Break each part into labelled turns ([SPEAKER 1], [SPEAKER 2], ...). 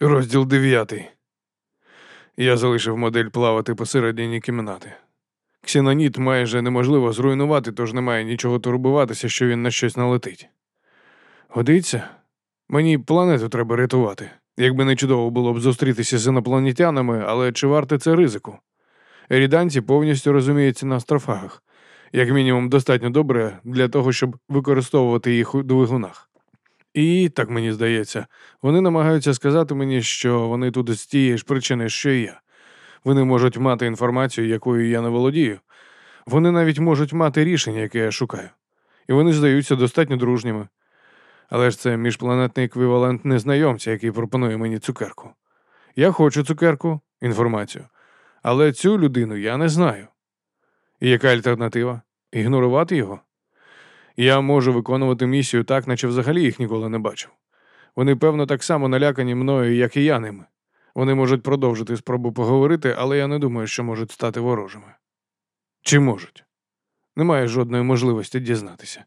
[SPEAKER 1] Розділ дев'ятий. Я залишив модель плавати посередині кімнати. Ксеноніт майже неможливо зруйнувати, тож немає нічого турбуватися, що він на щось налетить. Годиться? Мені планету треба рятувати. Якби не чудово було б зустрітися з інопланетянами, але чи варте це ризику? Ріданці повністю розуміються на астрофагах, як мінімум, достатньо добре для того, щоб використовувати їх у двигунах. І, так мені здається, вони намагаються сказати мені, що вони тут з тієї ж причини, що і я. Вони можуть мати інформацію, якою я не володію. Вони навіть можуть мати рішення, яке я шукаю. І вони здаються достатньо дружніми. Але ж це міжпланетний еквівалент незнайомця, який пропонує мені цукерку. Я хочу цукерку, інформацію. Але цю людину я не знаю. І яка альтернатива? Ігнорувати його? Я можу виконувати місію так, наче взагалі їх ніколи не бачив. Вони, певно, так само налякані мною, як і я ними. Вони можуть продовжити спробу поговорити, але я не думаю, що можуть стати ворожими. Чи можуть? Немає жодної можливості дізнатися.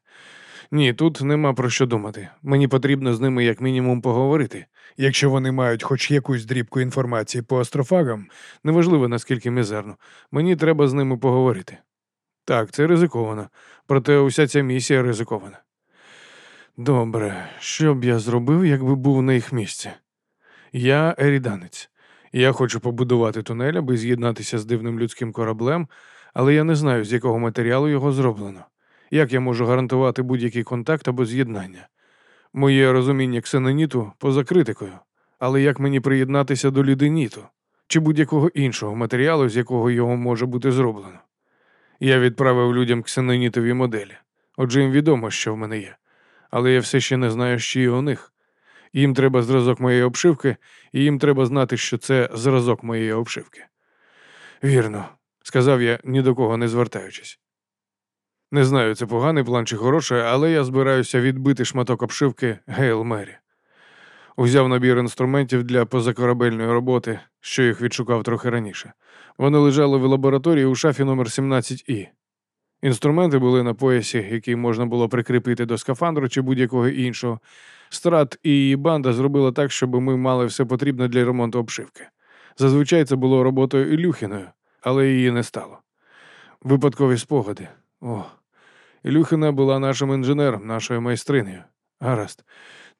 [SPEAKER 1] Ні, тут нема про що думати. Мені потрібно з ними як мінімум поговорити. Якщо вони мають хоч якусь дрібку інформації по астрофагам, неважливо наскільки мізерно, мені треба з ними поговорити. Так, це ризиковано, проте уся ця місія ризикована. Добре, що б я зробив, якби був на їх місці? Я еріданець. Я хочу побудувати тунель, аби з'єднатися з дивним людським кораблем, але я не знаю, з якого матеріалу його зроблено. Як я можу гарантувати будь-який контакт або з'єднання? Моє розуміння ксеноніту поза критикою, але як мені приєднатися до людиніту чи будь-якого іншого матеріалу, з якого його може бути зроблено? Я відправив людям ксенонітові моделі. Отже, їм відомо, що в мене є. Але я все ще не знаю, що є у них. Їм треба зразок моєї обшивки, і їм треба знати, що це зразок моєї обшивки. Вірно, сказав я, ні до кого не звертаючись. Не знаю, це поганий план чи хороший, але я збираюся відбити шматок обшивки Гейл Мері. Узяв набір інструментів для позакорабельної роботи, що їх відшукав трохи раніше. Вони лежали в лабораторії у шафі номер 17 і Інструменти були на поясі, який можна було прикріпити до скафандру чи будь-якого іншого. Страт і її банда зробила так, щоб ми мали все потрібне для ремонту обшивки. Зазвичай це було роботою Ілюхіною, але її не стало. Випадкові спогади. О, Ілюхина була нашим інженером, нашою майстринею. Гаразд,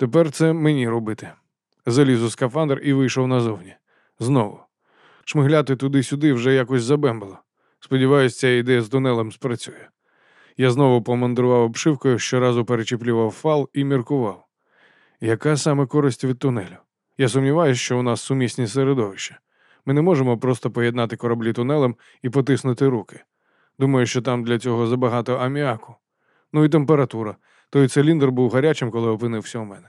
[SPEAKER 1] тепер це мені робити. Заліз у скафандр і вийшов назовні. Знову. Шмигляти туди-сюди вже якось забембало. Сподіваюсь, ця ідея з тунелем спрацює. Я знову помандрував обшивкою, щоразу перечіплював фал і міркував. Яка саме користь від тунелю? Я сумніваюся, що у нас сумісні середовища. Ми не можемо просто поєднати кораблі тунелем і потиснути руки. Думаю, що там для цього забагато аміаку. Ну і температура. Той циліндр був гарячим, коли опинився у мене.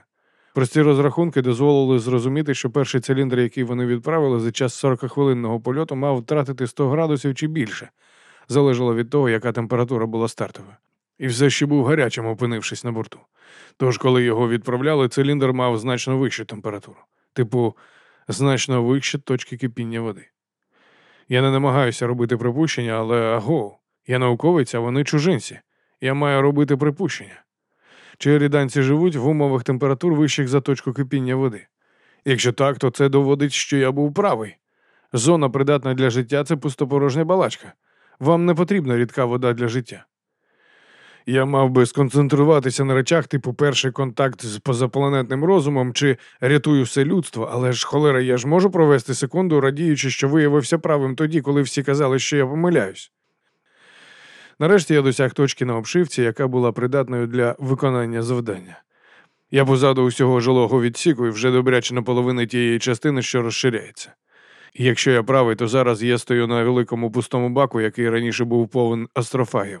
[SPEAKER 1] Прості розрахунки дозволили зрозуміти, що перший циліндр, який вони відправили за час 40-хвилинного польоту, мав втратити 100 градусів чи більше. Залежало від того, яка температура була стартовою. І все ще був гарячим, опинившись на борту. Тож, коли його відправляли, циліндр мав значно вищу температуру, типу, значно вище точки кипіння води. Я не намагаюся робити припущення, але аго, я науковець, а вони чужинці. Я маю робити припущення. Чи ріданці живуть в умовах температур вищих за точку кипіння води? Якщо так, то це доводить, що я був правий. Зона придатна для життя це пустопорожня балачка. Вам не потрібна рідка вода для життя. Я мав би сконцентруватися на речах, типу перший контакт з позапланетним розумом чи рятую все людство, але ж холера, я ж можу провести секунду, радіючи, що виявився правим тоді, коли всі казали, що я помиляюсь. Нарешті я досяг точки на обшивці, яка була придатною для виконання завдання. Я позаду усього жилого відсіку і вже добряче наполовини тієї частини, що розширяється. Якщо я правий, то зараз я стою на великому пустому баку, який раніше був повен астрофагів.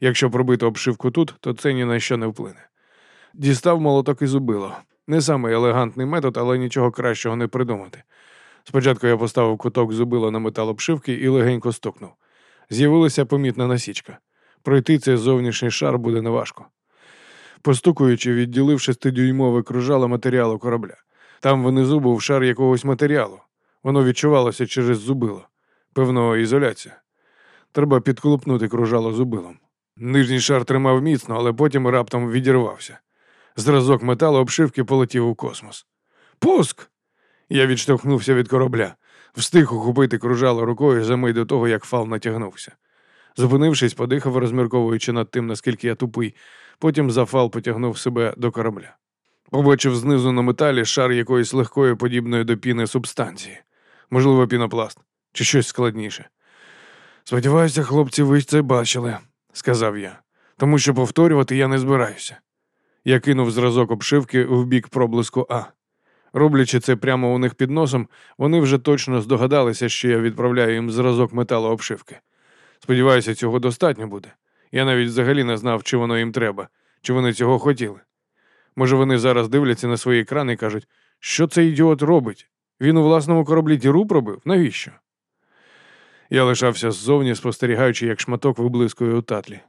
[SPEAKER 1] Якщо пробити обшивку тут, то це ні на що не вплине. Дістав молоток і зубило. Не самий елегантний метод, але нічого кращого не придумати. Спочатку я поставив куток зубила на метал обшивки і легенько стукнув. З'явилася помітна насічка. Пройти цей зовнішній шар буде неважко. Постукуючи, відділив шестидюймове кружало матеріалу корабля. Там внизу був шар якогось матеріалу. Воно відчувалося через зубило. Певно, ізоляція. Треба підклупнути кружало зубилом. Нижній шар тримав міцно, але потім раптом відірвався. Зразок металу обшивки полетів у космос. Пуск! Я відштовхнувся від корабля, встиг ухопити кружало рукою за мить до того, як фал натягнувся. Зупинившись, подихав, розмірковуючи над тим, наскільки я тупий, потім зафал потягнув себе до корабля. Побачив знизу на металі шар якоїсь легкої, подібної до піни субстанції, можливо, пінопласт чи щось складніше. Сподіваюся, хлопці, ви це бачили, сказав я, тому що повторювати я не збираюся. Я кинув зразок обшивки в бік проблиску А. Роблячи це прямо у них під носом, вони вже точно здогадалися, що я відправляю їм зразок металообшивки. Сподіваюся, цього достатньо буде. Я навіть взагалі не знав, чи воно їм треба, чи вони цього хотіли. Може, вони зараз дивляться на свої екрани і кажуть, що цей ідіот робить? Він у власному кораблі діру пробив? Навіщо? Я лишався ззовні, спостерігаючи, як шматок виблискує у татлі.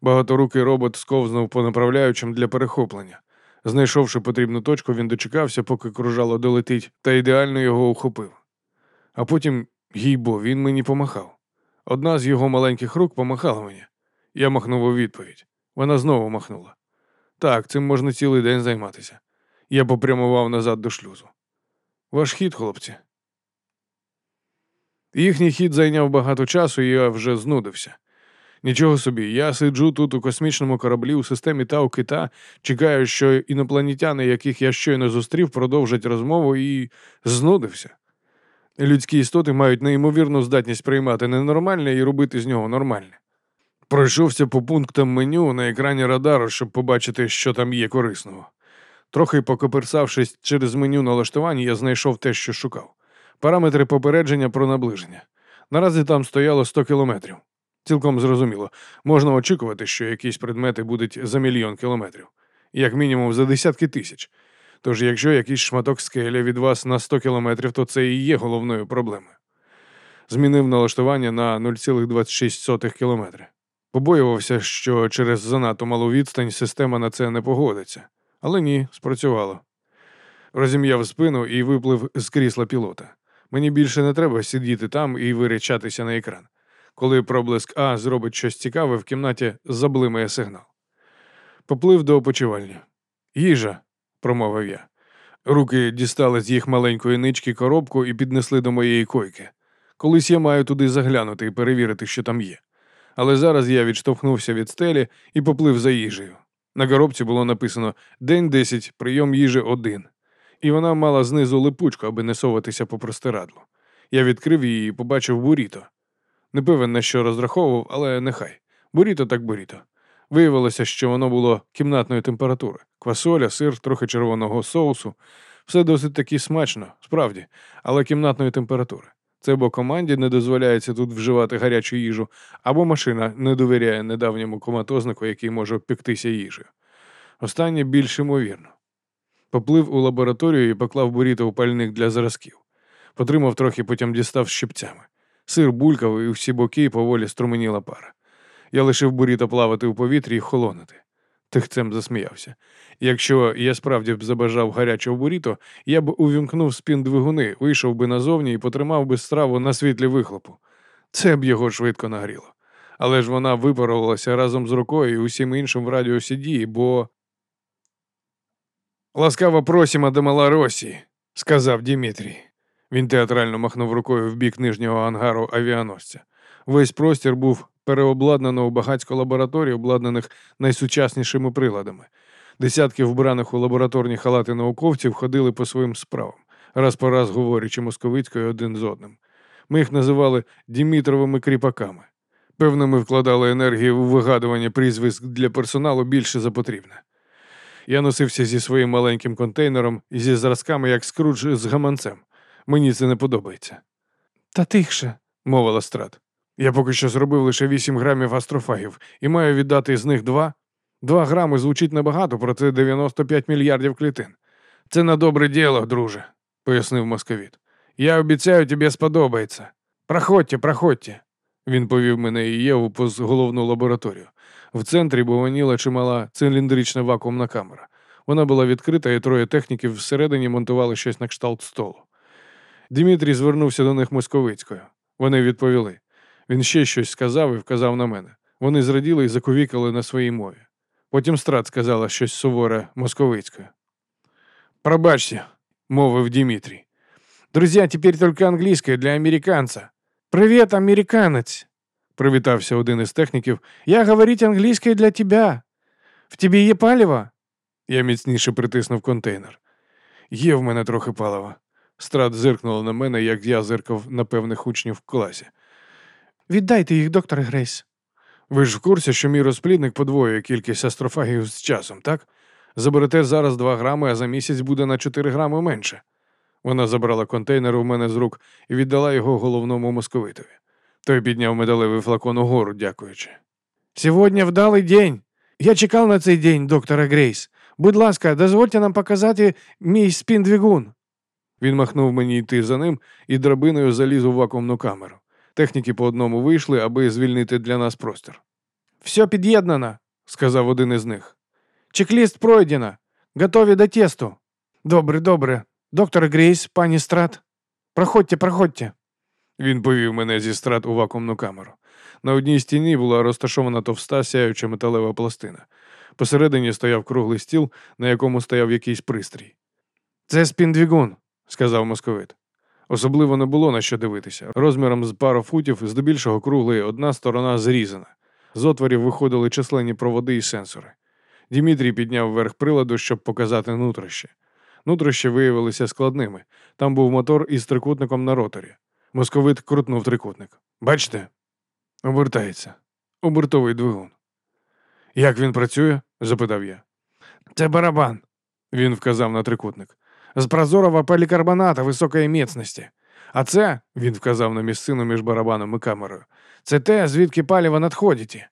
[SPEAKER 1] Багаторукий робот сковзнув по направляючим для перехоплення. Знайшовши потрібну точку, він дочекався, поки кружало долетить, та ідеально його ухопив. А потім, їй бо, він мені помахав. Одна з його маленьких рук помахала мені. Я махнув у відповідь. Вона знову махнула. Так, цим можна цілий день займатися. Я попрямував назад до шлюзу. Ваш хід, хлопці. Їхній хід зайняв багато часу, і я вже знудився. Нічого собі, я сиджу тут у космічному кораблі у системі Тау Кита, чекаю, що інопланетяни, яких я щойно зустрів, продовжать розмову і знудився. Людські істоти мають неймовірну здатність приймати ненормальне і робити з нього нормальне. Пройшовся по пунктам меню на екрані радару, щоб побачити, що там є корисного. Трохи покоперсавшись через меню налаштування, я знайшов те, що шукав. Параметри попередження про наближення. Наразі там стояло 100 кілометрів. Цілком зрозуміло, можна очікувати, що якісь предмети будуть за мільйон кілометрів, як мінімум за десятки тисяч. Тож, якщо якийсь шматок скеля від вас на 100 кілометрів, то це і є головною проблемою. Змінив налаштування на 0,26 кілометри. Побоювався, що через занадто малу відстань система на це не погодиться. Але ні, спрацювало. Розім'яв спину і виплив з крісла пілота. Мені більше не треба сидіти там і вирячатися на екран. Коли проблиск А зробить щось цікаве, в кімнаті заблимає сигнал. Поплив до опочивальні. Їжа, промовив я. Руки дістали з їх маленької нички коробку і піднесли до моєї койки. Колись я маю туди заглянути і перевірити, що там є. Але зараз я відштовхнувся від стелі і поплив за їжею. На коробці було написано День 10, прийом їжі 1. І вона мала знизу липучку, аби не соватися по простирадлу. Я відкрив її і побачив буріто. Не певен, на що розраховував, але нехай. Буріто так буріто. Виявилося, що воно було кімнатної температури. Квасоля, сир, трохи червоного соусу. Все досить таки смачно, справді, але кімнатної температури. Це бо команді не дозволяється тут вживати гарячу їжу, або машина не довіряє недавньому коматознику, який може пектися їжею. Останнє більш ймовірно. Поплив у лабораторію і поклав буріто у пальник для зразків. Потримав трохи, потім дістав щипцями. Сир булькав і всі боки поволі струменіла пара. Я лишив буріто плавати у повітрі і холонити. Тихцем засміявся. Якщо я справді б забажав гарячого буріто, я б увімкнув спін двигуни, вийшов би назовні і потримав би страву на світлі вихлопу. Це б його швидко нагріло. Але ж вона випарувалася разом з рукою і усім іншим в радіусі дії, бо. Ласкаво просимо до Малоросії, сказав Дімітрій. Він театрально махнув рукою в бік нижнього ангару авіаносця. Весь простір був переобладнано у багатько лабораторій, обладнаних найсучаснішими приладами. Десятки вбраних у лабораторні халати науковців ходили по своїм справам, раз по раз говорячи московицькою один з одним. Ми їх називали Дімітровими кріпаками. Певно, ми вкладали енергію у вигадування прізвиськ для персоналу більше за потрібне. Я носився зі своїм маленьким контейнером і зі зразками, як скрудж з гаманцем. Мені це не подобається. Та тихше, мовила страт. Я поки що зробив лише 8 грамів астрофагів і маю віддати з них два. Два грами звучить небагато, проте 95 мільярдів клітин. Це на добре діло, друже, пояснив московіт. Я обіцяю, тобі сподобається. Проходьте, проходьте. Він повів мене і Єву поз головну лабораторію. В центрі буваніла чимала циліндрична вакуумна камера. Вона була відкрита, і троє техніків всередині монтували щось на кшталт столу. Дмитрій звернувся до них московицькою. Вони відповіли. Він ще щось сказав і вказав на мене. Вони зраділи і заковікали на своїй мові. Потім страт сказала щось суворе московицькою. Пробачте, мовив Дімітрій. Друзья, теперь только английское для американца. Привіт, американець! привітався один із техніків. Я говорить англійською для тебе. В тебе є паливо? Я міцніше притиснув контейнер. Є в мене трохи палива. Страт зиркнула на мене, як я зиркав на певних учнів в класі. Віддайте їх, доктор Грейс. Ви ж в курсі, що мій розплідник подвоює кількість астрофагів з часом, так? Заберете зараз 2 грами, а за місяць буде на 4 грами менше. Вона забрала контейнер у мене з рук і віддала його головному московитові. Той підняв медалевий флакон угору, дякуючи. Сьогодні вдалий день. Я чекав на цей день, доктора Грейс. Будь ласка, дозвольте нам показати мій спіндвігун. Він махнув мені йти за ним і драбиною заліз у вакуумну камеру. Техніки по одному вийшли, аби звільнити для нас простір. Все під'єднано, сказав один із них. Чек-ліст пройдено. Готові до тесту. Добре, добре. Доктор Грейс, пані страт. Проходьте, проходьте. Він повів мене зі страт у вакуумну камеру. На одній стіні була розташована товста сяюча металева пластина. Посередині стояв круглий стіл, на якому стояв якийсь пристрій. Це спіндвігун, сказав московит. Особливо не було на що дивитися. Розміром з пару футів, здебільшого круглий, одна сторона зрізана. З отворів виходили численні проводи і сенсори. Дімітрій підняв верх приладу, щоб показати нутрощі. Нутрощі виявилися складними. Там був мотор із трикутником на роторі. Московит крутнув трикутник. Бачите? Обертається. Обертовий двигун. Як він працює? запитав я. Це барабан, він вказав на трикутник. З прозорого полікарбоната високої міцності. А це, він вказав на місцину між барабаном і камерою, це те, звідки паліво надходить.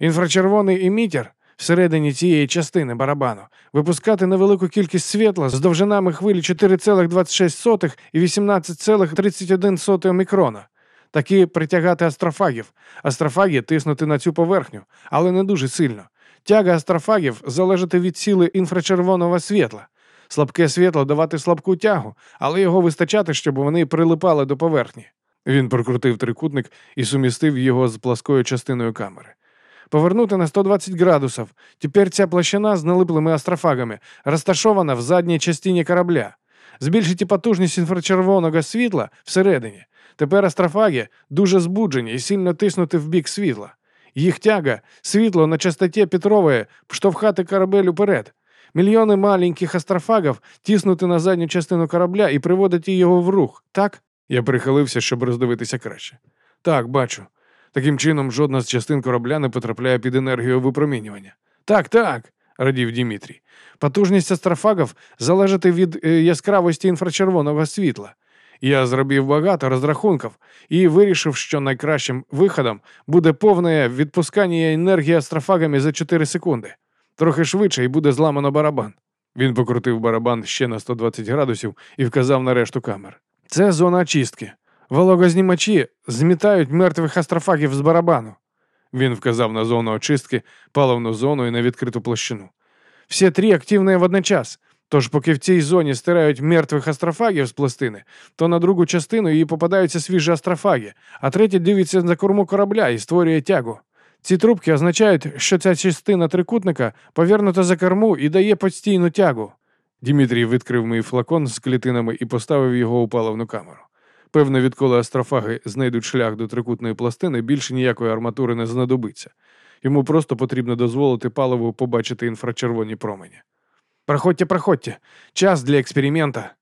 [SPEAKER 1] Інфрачервоний емітер всередині цієї частини барабану випускати невелику кількість світла з довжинами хвилі 4,26 і 18,31 мікрона. Такі притягати астрофагів. Астрофаги тиснути на цю поверхню, але не дуже сильно. Тяга астрофагів залежати від сили інфрачервоного світла. Слабке світло давати слабку тягу, але його вистачати, щоб вони прилипали до поверхні. Він прокрутив трикутник і сумістив його з пласкою частиною камери. Повернути на 120 градусів. Тепер ця площина з налиплими астрофагами розташована в задній частині корабля. Збільшити потужність інфрачервоного світла всередині. Тепер астрофаги дуже збуджені і сильно тиснути в бік світла. Їх тяга, світло на частоті Петрової штовхати корабель уперед. Мільйони маленьких астрофагів тиснути на задню частину корабля і приводити його в рух, так? Я прихилився, щоб роздивитися краще. Так, бачу. Таким чином, жодна з частин корабля не потрапляє під енергію випромінювання. Так, так, радів Дімітрій. Потужність астрофагів залежить від е, яскравості інфрачервоного світла. Я зробив багато розрахунків і вирішив, що найкращим виходом буде повне відпускання енергії астрофагами за 4 секунди. Трохи швидше і буде зламано барабан. Він покрутив барабан ще на 120 градусів і вказав на решту камер. Це зона очистки. Вологознімачі змітають мертвих астрофагів з барабану. Він вказав на зону очистки, паливну зону і на відкриту площину. Всі три активні водночас. Тож, поки в цій зоні стирають мертвих астрофагів з пластини, то на другу частину її попадаються свіжі астрофаги, а третя дивиться за корму корабля і створює тягу. Ці трубки означають, що ця частина трикутника повернута за корму і дає постійну тягу. Дімітрій відкрив мій флакон з клітинами і поставив його у паливну камеру. Певно, відколи астрофаги знайдуть шлях до трикутної пластини, більше ніякої арматури не знадобиться. Йому просто потрібно дозволити паливу побачити інфрачервоні промені. Проходьте, проходьте, час для експеримента.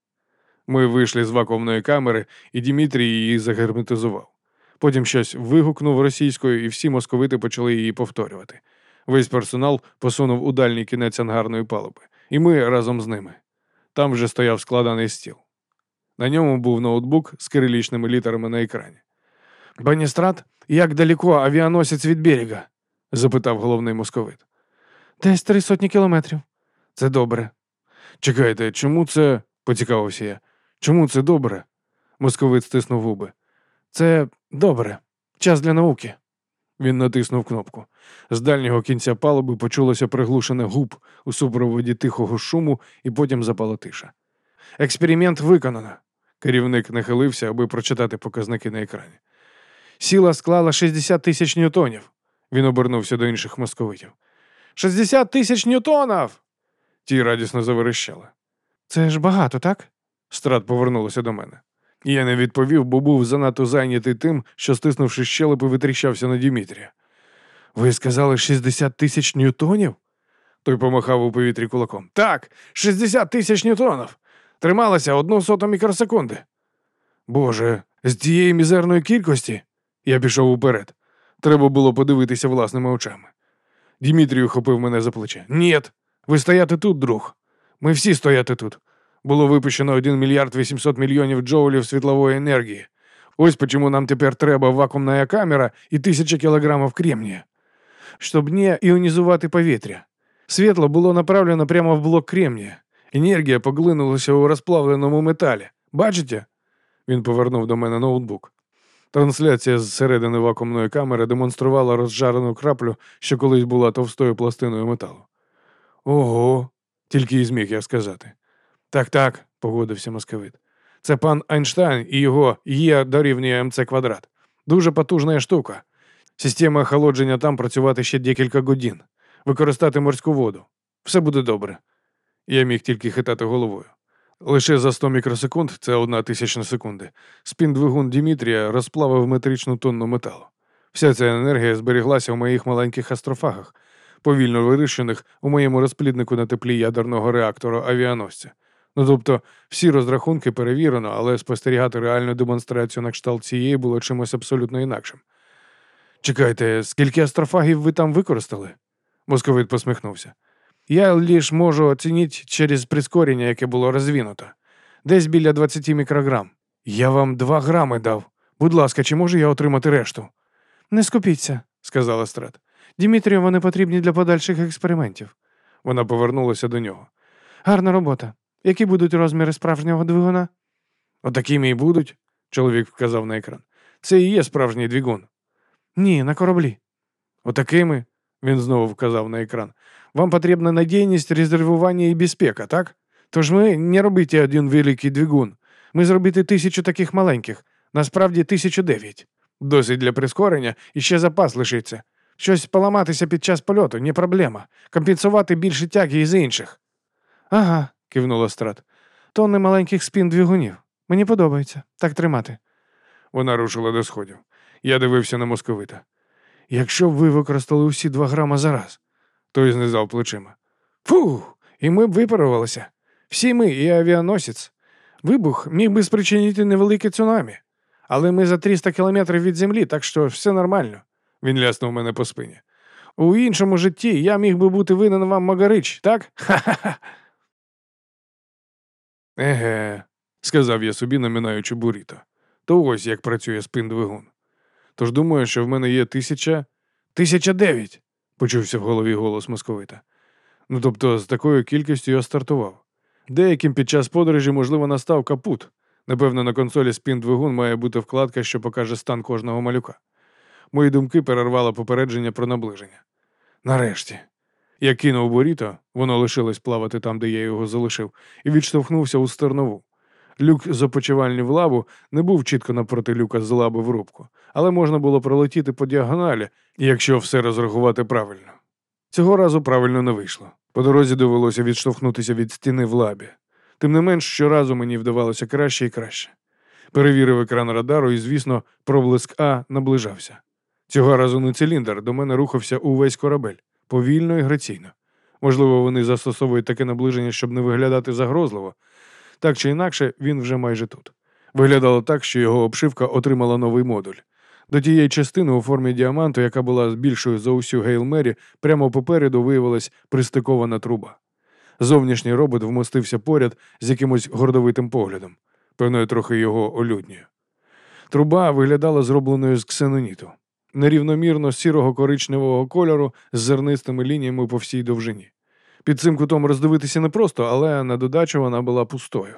[SPEAKER 1] Ми вийшли з вакуумної камери, і Дімітрій її загерметизував. Потім щось вигукнув російською, і всі московити почали її повторювати. Весь персонал посунув у дальній кінець ангарної палуби, і ми разом з ними. Там вже стояв складений стіл. На ньому був ноутбук з кирилічними літерами на екрані. Баністрат, як далеко авіаносець від берега? запитав головний московит. Десь три сотні кілометрів. Це добре. Чекайте, чому це. поцікавився я. Чому це добре? Московит стиснув губи. Це добре. Час для науки. Він натиснув кнопку. З дальнього кінця палуби почулося приглушене губ у супроводі тихого шуму, і потім запала тиша. Експеримент виконано. Керівник нахилився, аби прочитати показники на екрані. Сіла склала 60 тисяч ньютонів. Він обернувся до інших московитів. 60 тисяч ньютонів! Ті радісно заверещали. Це ж багато, так? Страт повернулася до мене. Я не відповів, бо був занадто зайнятий тим, що, стиснувши щелепи, витріщався на Дімітрія. Ви сказали 60 тисяч ньютонів? Той помахав у повітрі кулаком. Так, 60 тисяч ньютонів. Трималася одну соту мікросекунди. Боже, з тієї мізерної кількості я пішов уперед. Треба було подивитися власними очами. Дімітрій ухопив мене за плече. Нєт, ви стояти тут, друг. Ми всі стояти тут. Було випущено 1 мільярд 800 мільйонів джоулів світлової енергії. Ось почему нам тепер треба вакуумна камера і тисяча кілограмів кремнія. Щоб не іонізувати повітря. Світло було направлено прямо в блок кремнія. Енергія поглинулася у розплавленому металі. Бачите? Він повернув до мене ноутбук. Трансляція з середини вакуумної камери демонструвала розжарену краплю, що колись була товстою пластиною металу. Ого, тільки і зміг я сказати. Так, так, погодився московит. Це пан Айнштайн і його Є дорівнює МЦ квадрат. Дуже потужна штука. Система охолодження там працювати ще декілька годин, використати морську воду. Все буде добре. Я міг тільки хитати головою. Лише за 100 мікросекунд, це одна тисячна секунди, спін двигун Дімітрія розплавив метричну тонну металу. Вся ця енергія зберіглася в моїх маленьких астрофагах, повільно вирішених у моєму розпліднику на теплі ядерного реактора авіаносця. Ну тобто, всі розрахунки перевірено, але спостерігати реальну демонстрацію на кшталт цієї було чимось абсолютно інакшим. Чекайте, скільки астрофагів ви там використали? Московит посміхнувся. Я лише можу оцінити через прискорення, яке було розвинуто. Десь біля 20 мікрограм. Я вам 2 грами дав. Будь ласка, чи можу я отримати решту? Не скупіться, сказала Страт. Дімітрію вони потрібні для подальших експериментів. Вона повернулася до нього. Гарна робота. Які будуть розміри справжнього двигуна? Отакими і будуть, чоловік вказав на екран. Це і є справжній двигун. Ні, на кораблі. Отакими, він знову вказав на екран. Вам потрібна надійність, резервування і безпека, так? Тож ми не робите один великий двигун. Ми зробити тисячу таких маленьких, насправді тисячу дев'ять. Досить для прискорення і ще запас лишиться. Щось поламатися під час польоту не проблема. Компенсувати більше тяги із інших. Ага, кивнула страт. Тонни маленьких спін двигунів. Мені подобається. Так тримати. Вона рушила до сходів. Я дивився на московита. Якщо б ви використали усі два грама зараз, той знизав плечима. Фух, і ми б випарувалися. Всі ми і авіаносець. Вибух міг би спричинити невелике цунамі. Але ми за 300 кілометрів від землі, так що все нормально. Він ляснув мене по спині. У іншому житті я міг би бути винен вам Магарич, так? Ха-ха-ха. Еге, сказав я собі, наминаючи буріто. То ось як працює спин двигун. Тож думаю, що в мене є тисяча. Тисяча дев'ять, почувся в голові голос московита. Ну тобто з такою кількістю я стартував. Деяким під час подорожі, можливо, настав капут. Напевно, на консолі спін двигун має бути вкладка, що покаже стан кожного малюка. Мої думки перервало попередження про наближення. Нарешті. Я кинув боріто, воно лишилось плавати там, де я його залишив, і відштовхнувся у стернову. Люк з опочивальні в лаву не був чітко напроти люка з лаби в рубку, але можна було пролетіти по діагоналі, якщо все розрахувати правильно. Цього разу правильно не вийшло. По дорозі довелося відштовхнутися від стіни в лабі. Тим не менш, щоразу мені вдавалося краще і краще. Перевірив екран радару і, звісно, проблиск А наближався. Цього разу не циліндр, до мене рухався увесь корабель, повільно і граційно. Можливо, вони застосовують таке наближення, щоб не виглядати загрозливо. Так чи інакше, він вже майже тут. Виглядало так, що його обшивка отримала новий модуль. До тієї частини у формі діаманту, яка була більшою за усю Гейлмері, прямо попереду виявилась пристикована труба. Зовнішній робот вмостився поряд з якимось гордовитим поглядом, певно, трохи його олюднює. Труба виглядала зробленою з ксеноніту, нерівномірно сірого коричневого кольору з зернистими лініями по всій довжині. Під цим кутом роздивитися непросто, але на додачу вона була пустою.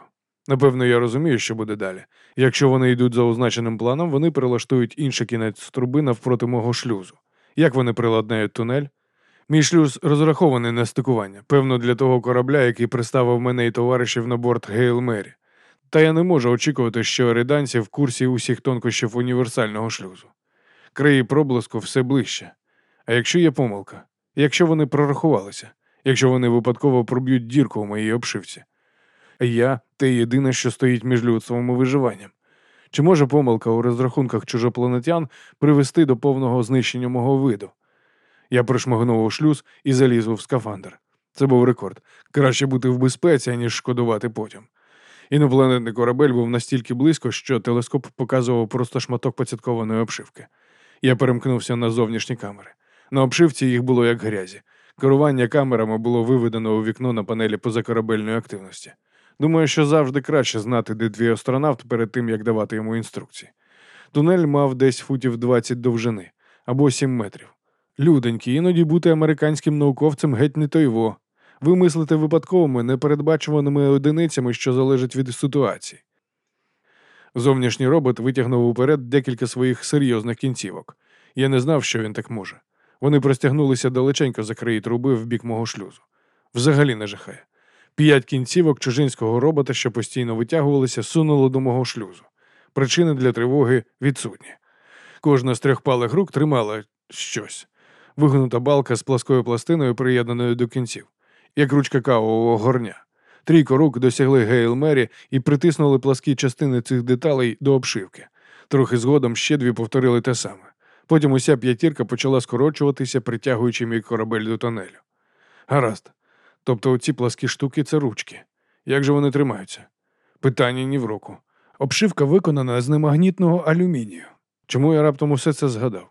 [SPEAKER 1] Напевно, я розумію, що буде далі. Якщо вони йдуть за означеним планом, вони перелаштують інший кінець труби навпроти мого шлюзу. Як вони приладнають тунель? Мій шлюз розрахований на стикування, певно, для того корабля, який приставив мене і товаришів на борт Гейл Мері. Та я не можу очікувати, що риданці в курсі усіх тонкощів універсального шлюзу. Краї проблиску все ближче. А якщо є помилка, якщо вони прорахувалися, якщо вони випадково проб'ють дірку у моїй обшивці. Я те єдине, що стоїть між людством і виживанням. Чи може помилка у розрахунках чужопланетян привести до повного знищення мого виду? Я прошмагнув у шлюз і заліз в скафандр. Це був рекорд. Краще бути в безпеці, ніж шкодувати потім. Інопланетний корабель був настільки близько, що телескоп показував просто шматок поцяткованої обшивки. Я перемкнувся на зовнішні камери. На обшивці їх було як грязі. Керування камерами було виведено у вікно на панелі позакорабельної активності. Думаю, що завжди краще знати, де твій астронавт перед тим, як давати йому інструкції. Тунель мав десь футів 20 довжини або 7 метрів. Люденьки, іноді бути американським науковцем геть не той во. Ви мислите випадковими, непередбачуваними одиницями, що залежать від ситуації. Зовнішній робот витягнув уперед декілька своїх серйозних кінцівок. Я не знав, що він так може. Вони простягнулися далеченько за краї труби в бік мого шлюзу. Взагалі не жахає. П'ять кінцівок чужинського робота, що постійно витягувалися, сунуло до мого шлюзу. Причини для тривоги відсутні. Кожна з трьох палих рук тримала щось. Вигнута балка з пласкою пластиною, приєднаною до кінців, як ручка кавового горня. Трійко рук досягли Гейл Мері і притиснули пласкі частини цих деталей до обшивки. Трохи згодом ще дві повторили те саме. Потім уся п'ятірка почала скорочуватися, притягуючи мій корабель до тонелю. Гаразд. Тобто оці пласкі штуки це ручки. Як же вони тримаються? Питання ні в руку. Обшивка виконана з немагнітного алюмінію. Чому я раптом усе це згадав?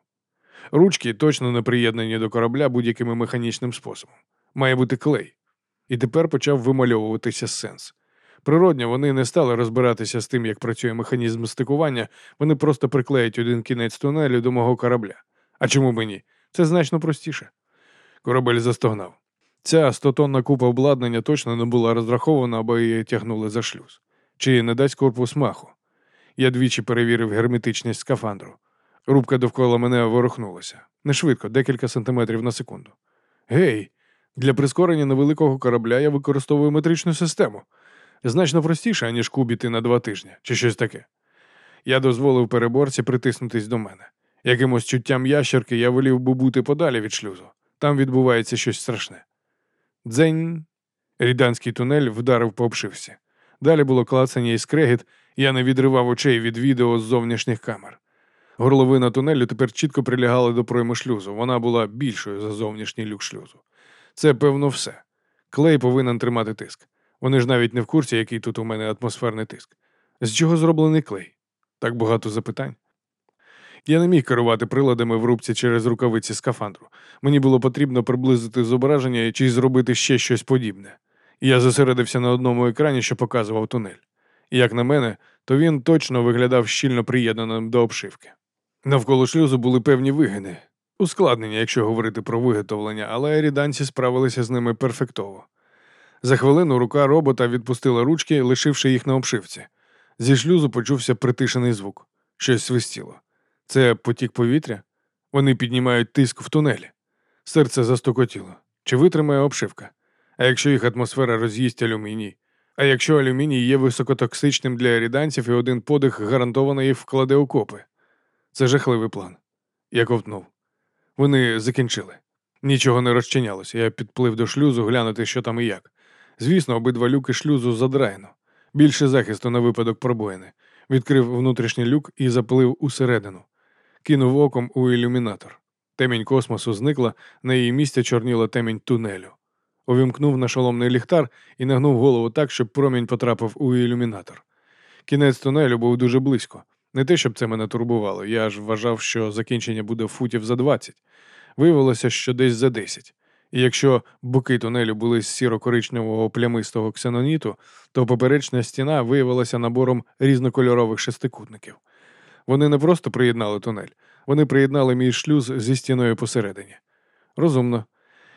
[SPEAKER 1] Ручки точно не приєднані до корабля будь-яким механічним способом. Має бути клей. І тепер почав вимальовуватися сенс. Природньо, вони не стали розбиратися з тим, як працює механізм стикування, вони просто приклеять один кінець тунелю до мого корабля. А чому б ні? Це значно простіше. Корабель застогнав. Ця стотонна купа обладнання точно не була розрахована, аби її тягнули за шлюз. Чи не дасть корпус маху? Я двічі перевірив герметичність скафандру. Рубка довкола мене ворухнулася. Не швидко, декілька сантиметрів на секунду. Гей, для прискорення невеликого корабля я використовую метричну систему. Значно простіше, ніж кубіти на два тижні, чи щось таке. Я дозволив переборці притиснутись до мене. Якимось чуттям ящерки я волів би бути подалі від шлюзу. Там відбувається щось страшне. Дзень. Ріданський тунель вдарив по обшивці. Далі було клацання і скрегіт, я не відривав очей від відео з зовнішніх камер. Горловина тунелю тепер чітко прилягала до пройми шлюзу. Вона була більшою за зовнішній люк шлюзу. Це, певно, все. Клей повинен тримати тиск. Вони ж навіть не в курсі, який тут у мене атмосферний тиск. З чого зроблений клей? Так багато запитань. Я не міг керувати приладами в рубці через рукавиці скафандру. Мені було потрібно приблизити зображення чи зробити ще щось подібне. Я зосередився на одному екрані, що показував тунель. як на мене, то він точно виглядав щільно приєднаним до обшивки. Навколо шлюзу були певні вигини, ускладнення, якщо говорити про виготовлення, але ріданці справилися з ними перфектово. За хвилину рука робота відпустила ручки, лишивши їх на обшивці. Зі шлюзу почувся притишений звук. Щось свистіло. Це потік повітря? Вони піднімають тиск в тунелі. Серце застукотіло. Чи витримає обшивка? А якщо їх атмосфера роз'їсть алюміній? А якщо алюміній є високотоксичним для ріданців і один подих гарантовано їх вкладе окопи? Це жахливий план. Я ковтнув. Вони закінчили. Нічого не розчинялося. Я підплив до шлюзу глянути, що там і як. Звісно, обидва люки шлюзу задраєно. Більше захисту на випадок пробоїни. Відкрив внутрішній люк і заплив усередину. Кинув оком у ілюмінатор. Темінь космосу зникла, на її місці чорніла темінь тунелю. Увімкнув на шоломний ліхтар і нагнув голову так, щоб промінь потрапив у ілюмінатор. Кінець тунелю був дуже близько. Не те, щоб це мене турбувало. Я ж вважав, що закінчення буде футів за 20. Виявилося, що десь за 10. І якщо боки тунелю були з сіро-коричневого плямистого ксеноніту, то поперечна стіна виявилася набором різнокольорових шестикутників. Вони не просто приєднали тунель, вони приєднали мій шлюз зі стіною посередині. Розумно.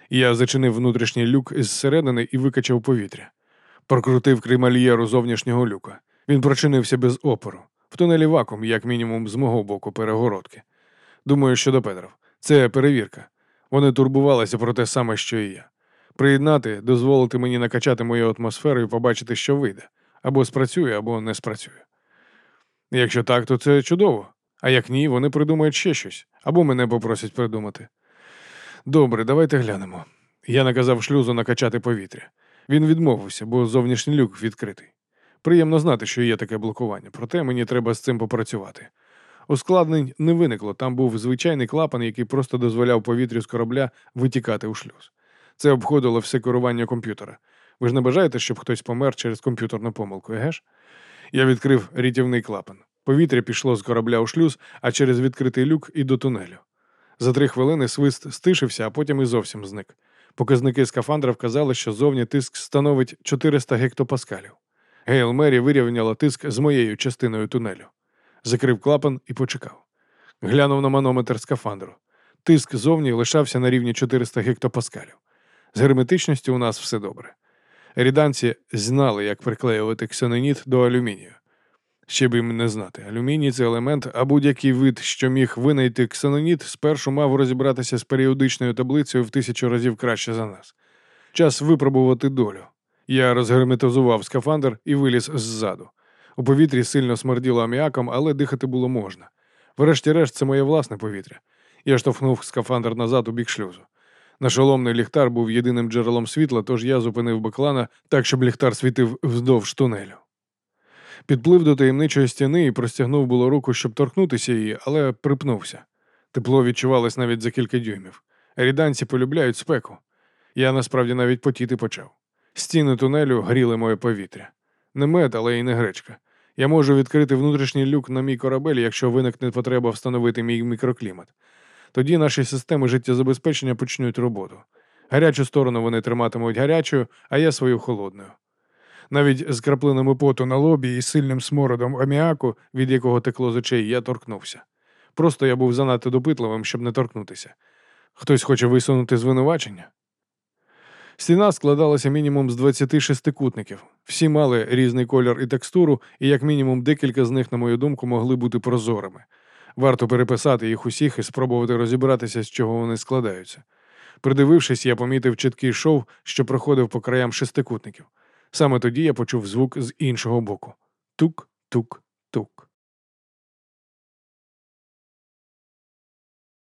[SPEAKER 1] Я зачинив внутрішній люк зсередини і викачав повітря. Прокрутив кремальєру зовнішнього люка. Він прочинився без опору. В тунелі вакуум, як мінімум, з мого боку перегородки. Думаю, що до Петров. Це перевірка. Вони турбувалися про те саме, що і я. Приєднати, дозволити мені накачати мою атмосферу і побачити, що вийде. Або спрацює, або не спрацює. Якщо так, то це чудово. А як ні, вони придумають ще щось, або мене попросять придумати. Добре, давайте глянемо. Я наказав шлюзу накачати повітря. Він відмовився, бо зовнішній люк відкритий. Приємно знати, що є таке блокування, проте мені треба з цим попрацювати. Ускладнень не виникло, там був звичайний клапан, який просто дозволяв повітрю з корабля витікати у шлюз. Це обходило все керування комп'ютера. Ви ж не бажаєте, щоб хтось помер через комп'ютерну помилку, еге ж? Я відкрив рятівний клапан. Повітря пішло з корабля у шлюз, а через відкритий люк і до тунелю. За три хвилини свист стишився, а потім і зовсім зник. Показники скафандра вказали, що зовні тиск становить 400 гектопаскалів. Гейл Мері вирівняла тиск з моєю частиною тунелю. Закрив клапан і почекав. Глянув на манометр скафандру. Тиск зовні лишався на рівні 400 гектопаскалів. З герметичністю у нас все добре. Ріданці знали, як приклеювати ксеноніт до алюмінію. Ще б їм не знати. Алюміній це елемент, а будь-який вид, що міг винайти ксеноніт, спершу мав розібратися з періодичною таблицею в тисячу разів краще за нас. Час випробувати долю. Я розгерметизував скафандр і виліз ззаду. У повітрі сильно смерділо аміаком, але дихати було можна. Врешті-решт, це моє власне повітря. Я штовхнув скафандр назад у бік шлюзу. Нашоломний ліхтар був єдиним джерелом світла, тож я зупинив баклана так, щоб ліхтар світив вздовж тунелю. Підплив до таємничої стіни і простягнув було руку, щоб торкнутися її, але припнувся. Тепло відчувалось навіть за кілька дюймів. Ріданці полюбляють спеку. Я насправді навіть потіти почав. Стіни тунелю гріли моє повітря. Не мед, але й не гречка. Я можу відкрити внутрішній люк на мій корабель, якщо виникне потреба встановити мій мікроклімат. Тоді наші системи життєзабезпечення почнуть роботу. Гарячу сторону вони триматимуть гарячою, а я свою холодною. Навіть з краплинами поту на лобі і сильним смородом аміаку, від якого текло з очей, я торкнувся. Просто я був занадто допитливим, щоб не торкнутися. Хтось хоче висунути звинувачення. Стіна складалася мінімум з 26 кутників. Всі мали різний колір і текстуру, і як мінімум декілька з них, на мою думку, могли бути прозорими. Варто переписати їх усіх і спробувати розібратися, з чого вони складаються. Придивившись, я помітив чіткий шов, що проходив по краям шестикутників. Саме тоді я почув звук з іншого боку: тук-тук.